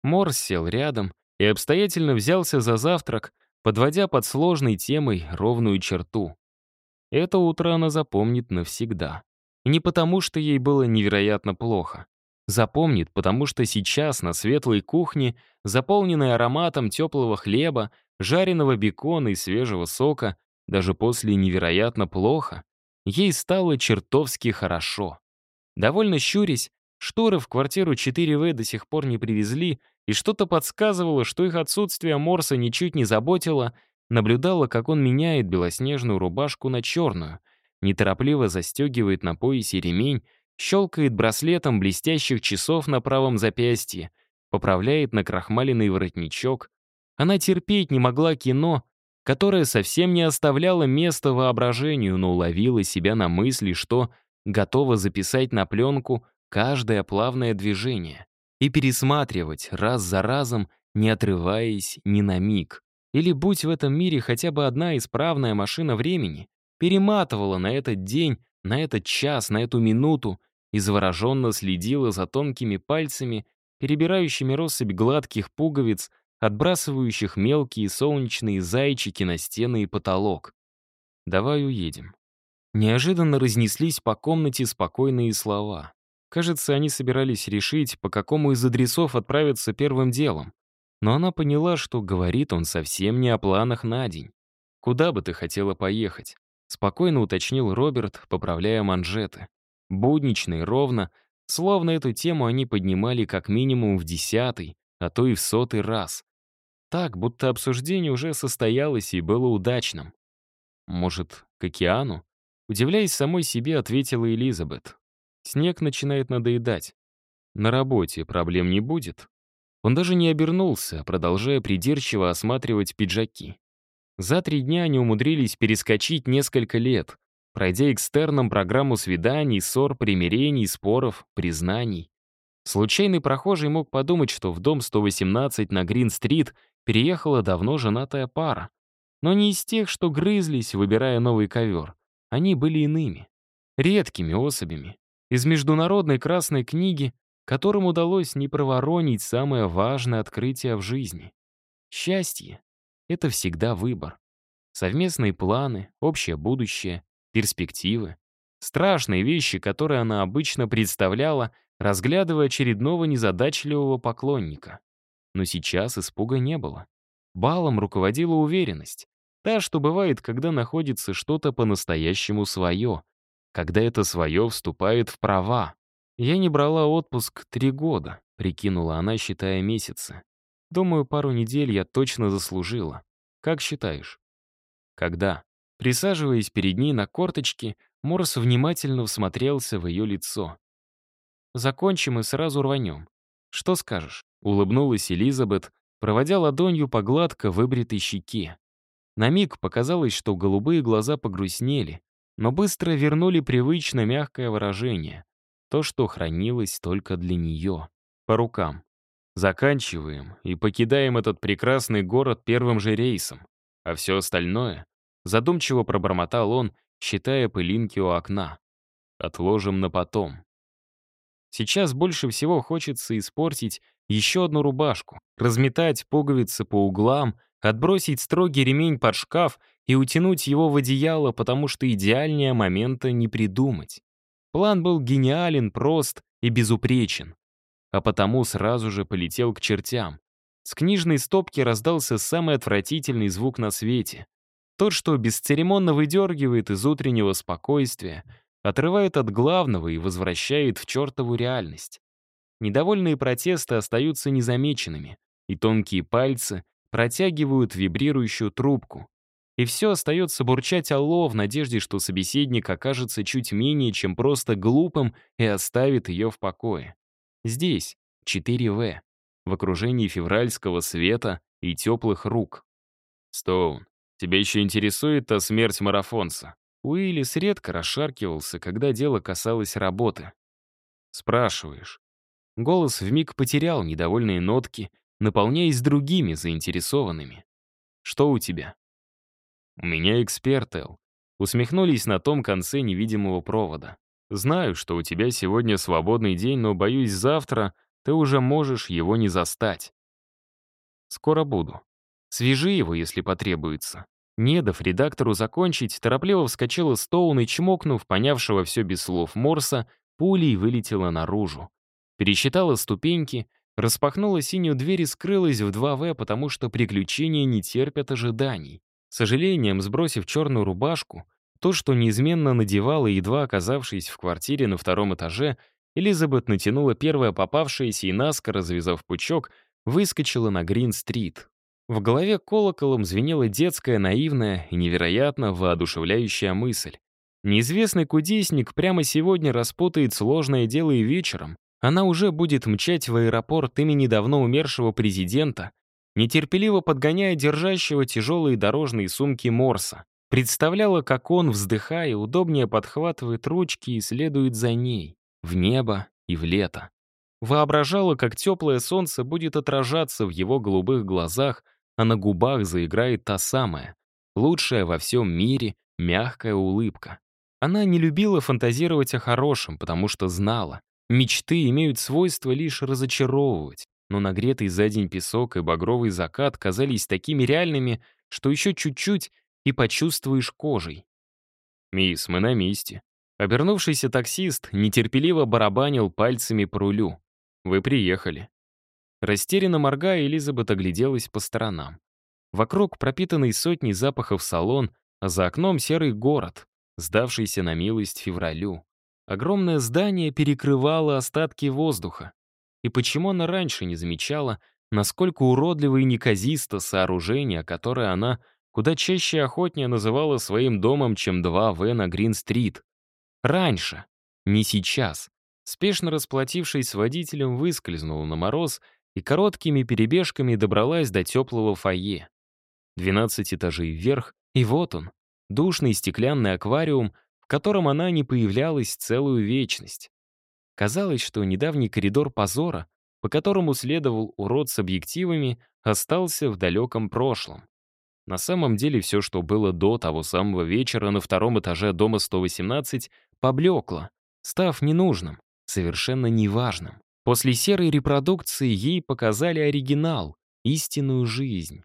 Морс сел рядом и обстоятельно взялся за завтрак, подводя под сложной темой ровную черту. Это утро она запомнит навсегда. И не потому, что ей было невероятно плохо. Запомнит, потому что сейчас на светлой кухне, заполненной ароматом теплого хлеба, жареного бекона и свежего сока, даже после невероятно плохо, ей стало чертовски хорошо. Довольно щурясь, шторы в квартиру 4В до сих пор не привезли, и что-то подсказывало, что их отсутствие Морса ничуть не заботило, наблюдала, как он меняет белоснежную рубашку на черную, неторопливо застегивает на поясе ремень щелкает браслетом блестящих часов на правом запястье, поправляет накрахмаленный воротничок. Она терпеть не могла кино, которое совсем не оставляло места воображению, но уловила себя на мысли, что готова записать на пленку каждое плавное движение и пересматривать раз за разом, не отрываясь ни на миг. Или будь в этом мире хотя бы одна исправная машина времени, перематывала на этот день, на этот час, на эту минуту, и завороженно следила за тонкими пальцами, перебирающими россыпь гладких пуговиц, отбрасывающих мелкие солнечные зайчики на стены и потолок. «Давай уедем». Неожиданно разнеслись по комнате спокойные слова. Кажется, они собирались решить, по какому из адресов отправиться первым делом. Но она поняла, что говорит он совсем не о планах на день. «Куда бы ты хотела поехать?» — спокойно уточнил Роберт, поправляя манжеты буднично и ровно, словно эту тему они поднимали как минимум в десятый, а то и в сотый раз. Так, будто обсуждение уже состоялось и было удачным. Может, к океану? Удивляясь самой себе, ответила Элизабет. Снег начинает надоедать. На работе проблем не будет. Он даже не обернулся, продолжая придирчиво осматривать пиджаки. За три дня они умудрились перескочить несколько лет, пройдя экстерном программу свиданий, ссор, примирений, споров, признаний. Случайный прохожий мог подумать, что в дом 118 на Грин-стрит переехала давно женатая пара. Но не из тех, что грызлись, выбирая новый ковер. Они были иными, редкими особями. Из международной красной книги, которым удалось не проворонить самое важное открытие в жизни. Счастье — это всегда выбор. Совместные планы, общее будущее, перспективы. Страшные вещи, которые она обычно представляла, разглядывая очередного незадачливого поклонника. Но сейчас испуга не было. Балом руководила уверенность. Та, что бывает, когда находится что-то по-настоящему свое. Когда это свое вступает в права. «Я не брала отпуск три года», — прикинула она, считая месяцы. «Думаю, пару недель я точно заслужила. Как считаешь?» «Когда?» Присаживаясь перед ней на корточки, Морс внимательно всмотрелся в ее лицо. «Закончим и сразу рванем. Что скажешь?» — улыбнулась Элизабет, проводя ладонью по гладко выбритой щеке. На миг показалось, что голубые глаза погрустнели, но быстро вернули привычно мягкое выражение. То, что хранилось только для нее. По рукам. Заканчиваем и покидаем этот прекрасный город первым же рейсом. А все остальное, задумчиво пробормотал он, считая пылинки у окна. Отложим на потом. Сейчас больше всего хочется испортить еще одну рубашку, разметать пуговицы по углам, отбросить строгий ремень под шкаф и утянуть его в одеяло, потому что идеальнее момента не придумать. План был гениален, прост и безупречен. А потому сразу же полетел к чертям. С книжной стопки раздался самый отвратительный звук на свете. Тот, что бесцеремонно выдергивает из утреннего спокойствия, отрывает от главного и возвращает в чертову реальность. Недовольные протесты остаются незамеченными, и тонкие пальцы протягивают вибрирующую трубку. И все остается бурчать алло в надежде, что собеседник окажется чуть менее, чем просто глупым и оставит ее в покое. Здесь, 4В, в окружении февральского света и теплых рук. «Стоун, тебя еще интересует та смерть марафонца?» Уиллис редко расшаркивался, когда дело касалось работы. «Спрашиваешь». Голос вмиг потерял недовольные нотки, наполняясь другими заинтересованными. «Что у тебя?» «У меня эксперт, Эл». Усмехнулись на том конце невидимого провода. «Знаю, что у тебя сегодня свободный день, но, боюсь, завтра ты уже можешь его не застать». «Скоро буду. Свяжи его, если потребуется». Не дав редактору закончить, торопливо вскочила Стоун и, чмокнув понявшего все без слов Морса, пулей вылетела наружу. Пересчитала ступеньки, распахнула синюю дверь и скрылась в 2В, потому что приключения не терпят ожиданий. С сожалением, сбросив черную рубашку, то, что неизменно надевала, едва оказавшись в квартире на втором этаже, Элизабет натянула первое попавшееся и наскоро, завязав пучок, выскочила на Грин-стрит. В голове колоколом звенела детская, наивная и невероятно воодушевляющая мысль. Неизвестный кудесник прямо сегодня распутает сложное дело и вечером. Она уже будет мчать в аэропорт имени давно умершего президента, нетерпеливо подгоняя держащего тяжелые дорожные сумки Морса. Представляла, как он, вздыхая, удобнее подхватывает ручки и следует за ней, в небо и в лето. Воображала, как теплое солнце будет отражаться в его голубых глазах, а на губах заиграет та самая, лучшая во всем мире, мягкая улыбка. Она не любила фантазировать о хорошем, потому что знала, мечты имеют свойство лишь разочаровывать но нагретый за день песок и багровый закат казались такими реальными, что еще чуть-чуть и почувствуешь кожей. «Мисс, мы на месте». Обернувшийся таксист нетерпеливо барабанил пальцами по рулю. «Вы приехали». Растерянно моргая, Элизабет огляделась по сторонам. Вокруг пропитанный сотней запахов салон, а за окном серый город, сдавшийся на милость февралю. Огромное здание перекрывало остатки воздуха и почему она раньше не замечала, насколько уродливо и неказисто сооружение, которое она куда чаще охотнее называла своим домом, чем 2В на Грин-стрит. Раньше, не сейчас. Спешно расплатившись с водителем, выскользнула на мороз и короткими перебежками добралась до теплого фойе. 12 этажей вверх, и вот он, душный стеклянный аквариум, котором она не появлялась целую вечность. Казалось, что недавний коридор позора, по которому следовал урод с объективами, остался в далеком прошлом. На самом деле все, что было до того самого вечера на втором этаже дома 118, поблекло, став ненужным, совершенно неважным. После серой репродукции ей показали оригинал, истинную жизнь.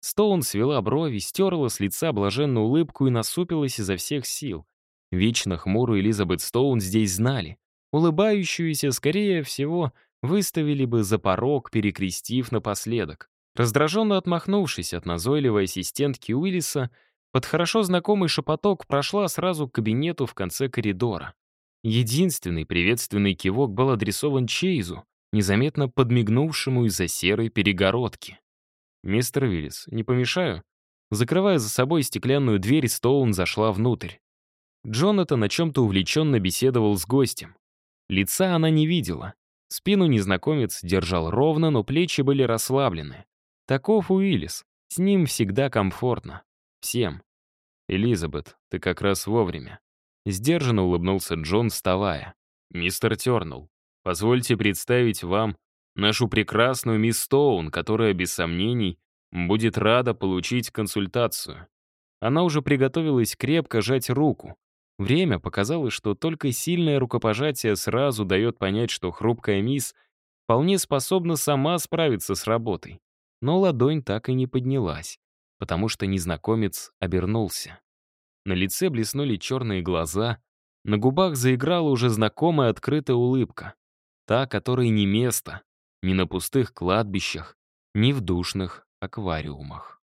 Стоун свела брови, стерла с лица блаженную улыбку и насупилась изо всех сил. Вечно хмурую Элизабет Стоун здесь знали. Улыбающуюся, скорее всего, выставили бы за порог, перекрестив напоследок. Раздраженно отмахнувшись от назойливой ассистентки Уиллиса, под хорошо знакомый шепоток прошла сразу к кабинету в конце коридора. Единственный приветственный кивок был адресован Чейзу, незаметно подмигнувшему из-за серой перегородки. «Мистер Уиллис, не помешаю?» Закрывая за собой стеклянную дверь, Стоун зашла внутрь. Джонатан о чем-то увлеченно беседовал с гостем. Лица она не видела. Спину незнакомец держал ровно, но плечи были расслаблены. Таков Уиллис. С ним всегда комфортно. Всем. «Элизабет, ты как раз вовремя». Сдержанно улыбнулся Джон, вставая. «Мистер Тернул, позвольте представить вам нашу прекрасную мисс Стоун, которая, без сомнений, будет рада получить консультацию». Она уже приготовилась крепко жать руку. Время показало, что только сильное рукопожатие сразу дает понять, что хрупкая мисс вполне способна сама справиться с работой. Но ладонь так и не поднялась, потому что незнакомец обернулся. На лице блеснули черные глаза, на губах заиграла уже знакомая открытая улыбка. Та, которой не место, ни на пустых кладбищах, ни в душных аквариумах.